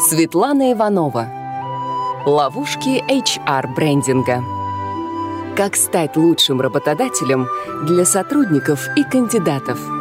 Светлана Иванова. Ловушки HR-брендинга. Как стать лучшим работодателем для сотрудников и кандидатов –